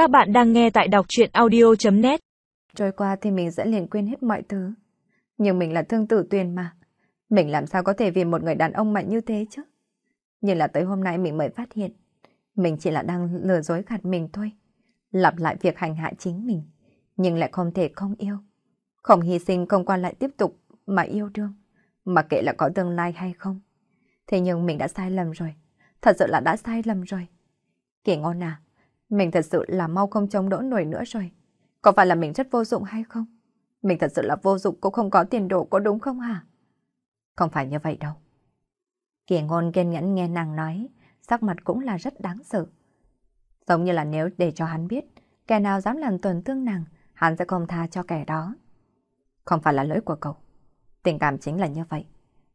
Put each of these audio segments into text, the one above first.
Các bạn đang nghe tại đọc chuyện audio.net Trôi qua thì mình sẽ liền quên hết mọi thứ. Nhưng mình là thương tử tuyền mà. Mình làm sao có thể vì một người đàn ông mạnh như thế chứ? Nhưng là tới hôm nay mình mới phát hiện. Mình chỉ là đang lừa dối gạt mình thôi. Lặp lại việc hành hạ chính mình. Nhưng lại không thể không yêu. Không hy sinh không qua lại tiếp tục mà yêu đương. Mà kệ là có tương lai hay không. Thế nhưng mình đã sai lầm rồi. Thật sự là đã sai lầm rồi. Kể ngon à, mình thật sự là mau không chống đỡ nổi nữa rồi. Có phải là mình rất vô dụng hay không? Mình thật sự là vô dụng cũng không có tiền đồ có đúng không hả? Không phải như vậy đâu. Kỳ ngôn kiên nhẫn nghe nàng nói, sắc mặt cũng là rất đáng sợ. Giống như là nếu để cho hắn biết, kẻ nào dám làm tổn thương nàng, hắn sẽ không tha cho kẻ đó. Không phải là lỗi của cậu. Tình cảm chính là như vậy.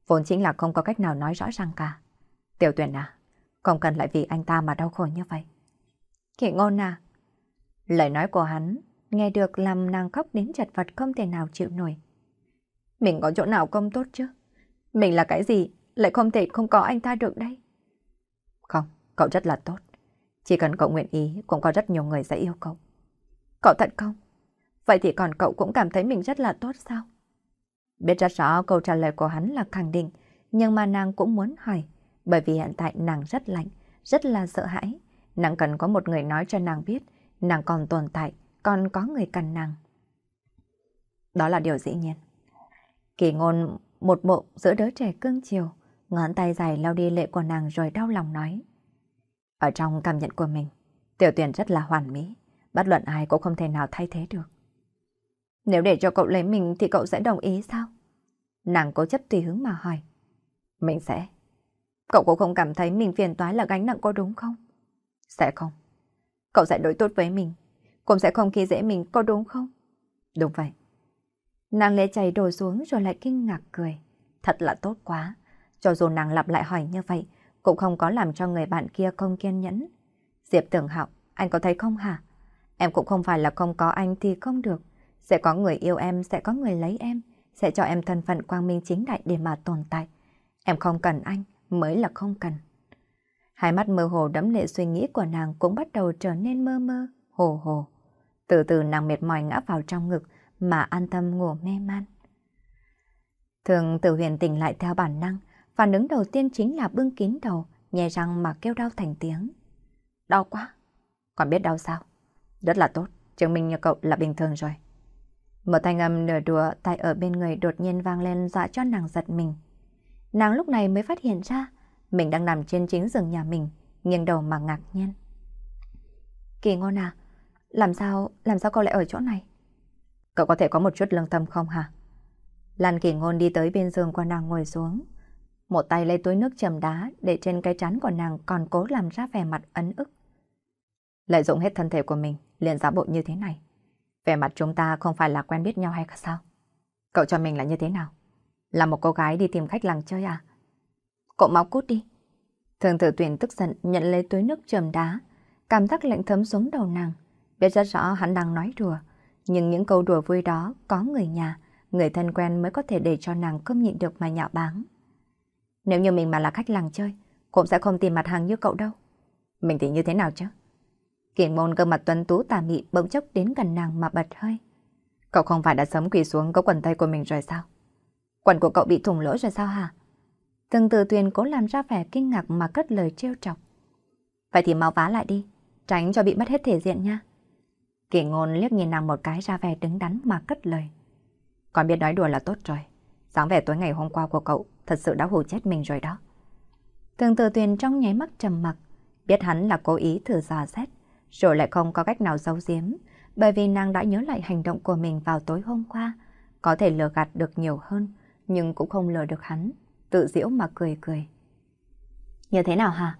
Vốn chính là không có cách nào nói rõ ràng cả. Tiểu tuyển à, không cần lại vì anh ta mà đau khổ như vậy kệ ngôn à. Lời nói của hắn nghe được làm nàng khóc đến chật vật không thể nào chịu nổi. Mình có chỗ nào không tốt chứ? Mình là cái gì lại không thể không có anh ta được đây? Không, cậu rất là tốt. Chỉ cần cậu nguyện ý cũng có rất nhiều người sẽ yêu cậu. Cậu thật không? Vậy thì còn cậu cũng cảm thấy mình rất là tốt sao? Biết rất rõ câu trả lời của hắn là khẳng định, nhưng mà nàng cũng muốn hỏi, bởi vì hiện tại nàng rất lạnh, rất là sợ hãi. Nàng cần có một người nói cho nàng biết, nàng còn tồn tại, còn có người cần nàng. Đó là điều dĩ nhiên. Kỳ ngôn một bộ giữa đứa trẻ cưng chiều, ngón tay dài lau đi lệ của nàng rồi đau lòng nói. Ở trong cảm nhận của mình, tiểu tuyển rất là hoàn mỹ, bất luận ai cũng không thể nào thay thế được. Nếu để cho cậu lấy mình thì cậu sẽ đồng ý sao? Nàng cố chấp tùy hứng mà hỏi. Mình sẽ. Cậu cũng không cảm thấy mình phiền toái là gánh nặng có đúng không? Sẽ không. Cậu sẽ đối tốt với mình. Cũng sẽ không khi dễ mình có đúng không? Đúng vậy. Nàng lê chảy đổ xuống rồi lại kinh ngạc cười. Thật là tốt quá. Cho dù nàng lặp lại hỏi như vậy, cũng không có làm cho người bạn kia không kiên nhẫn. Diệp tưởng hạo, anh có thấy không hả? Em cũng không phải là không có anh thì không được. Sẽ có người yêu em, sẽ có người lấy em, sẽ cho em thân phận quang minh chính đại để mà tồn tại. Em không cần anh, mới là không cần. Hai mắt mơ hồ đẫm lệ suy nghĩ của nàng cũng bắt đầu trở nên mơ mơ, hồ hồ. Từ từ nàng mệt mỏi ngã vào trong ngực mà an tâm ngủ mê man. Thường tử huyền tỉnh lại theo bản năng, phản ứng đầu tiên chính là bưng kín đầu, nhè răng mà kêu đau thành tiếng. Đau quá. Còn biết đau sao? Rất là tốt, chứng minh như cậu là bình thường rồi. Một thanh âm nửa đùa tay ở bên người đột nhiên vang lên dọa cho nàng giật mình. Nàng lúc này mới phát hiện ra mình đang nằm trên chính giường nhà mình, nghiêng đầu mà ngạc nhiên. Kỳ ngôn à, làm sao, làm sao cậu lại ở chỗ này? Cậu có thể có một chút lương tâm không hả? Lan kỳ ngôn đi tới bên giường của nàng ngồi xuống. Một tay lấy túi nước chầm đá để trên cái chán của nàng còn cố làm ra vẻ mặt ấn ức. Lợi dụng hết thân thể của mình, liền giả bộ như thế này. Vẻ mặt chúng ta không phải là quen biết nhau hay sao? Cậu cho mình là như thế nào? Là một cô gái đi tìm khách làng chơi à? Cậu mau cút đi. Thường tử tuyển tức giận nhận lấy túi nước trầm đá, cảm giác lạnh thấm xuống đầu nàng. Biết rất rõ hắn đang nói đùa, nhưng những câu đùa vui đó có người nhà, người thân quen mới có thể để cho nàng không nhịn được mà nhạo báng. Nếu như mình mà là khách làng chơi, cũng sẽ không tìm mặt hàng như cậu đâu. Mình thì như thế nào chứ? kiện môn cơ mặt tuấn tú tà mị bỗng chốc đến gần nàng mà bật hơi. Cậu không phải đã sớm quỳ xuống có quần tay của mình rồi sao? Quần của cậu bị thủng lỗ rồi sao hả? Từng từ tuyền cố làm ra vẻ kinh ngạc mà cất lời trêu chọc. Vậy thì mau vá lại đi, tránh cho bị mất hết thể diện nha. Kỳ ngôn liếc nhìn nàng một cái ra vẻ đứng đắn mà cất lời. Còn biết nói đùa là tốt rồi. Sáng vẻ tối ngày hôm qua của cậu thật sự đã hù chết mình rồi đó. Từng từ tuyền trong nháy mắt trầm mặc, biết hắn là cố ý thử dò xét, rồi lại không có cách nào giấu giếm, bởi vì nàng đã nhớ lại hành động của mình vào tối hôm qua, có thể lừa gạt được nhiều hơn, nhưng cũng không lừa được hắn, tự diễu mà cười cười. Như thế nào hả?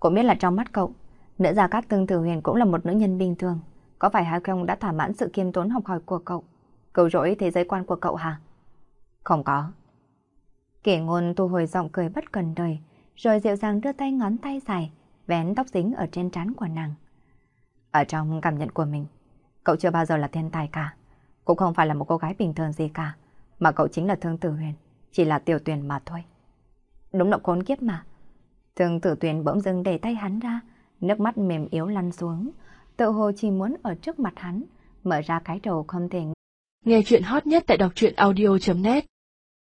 Cũng biết là trong mắt cậu, nữ gia cát tương tử huyền cũng là một nữ nhân bình thường, có phải hay không đã thỏa mãn sự kiêm tốn học hỏi của cậu, cầu rỗi thế giới quan của cậu hả? Không có. Kể ngôn thu hồi giọng cười bất cần đời, rồi dịu dàng đưa tay ngón tay dài, vén tóc dính ở trên trán của nàng. Ở trong cảm nhận của mình, cậu chưa bao giờ là thiên tài cả, cũng không phải là một cô gái bình thường gì cả, mà cậu chính là Thương Tử Huyền, chỉ là tiểu tuyển mà thôi. Đúng là khốn kiếp mà. thường Tử Tuyền bỗng dưng để tay hắn ra, nước mắt mềm yếu lăn xuống, tự hồ chỉ muốn ở trước mặt hắn, mở ra cái đầu không thể. Nghe chuyện hot nhất tại đọc truyện audio.net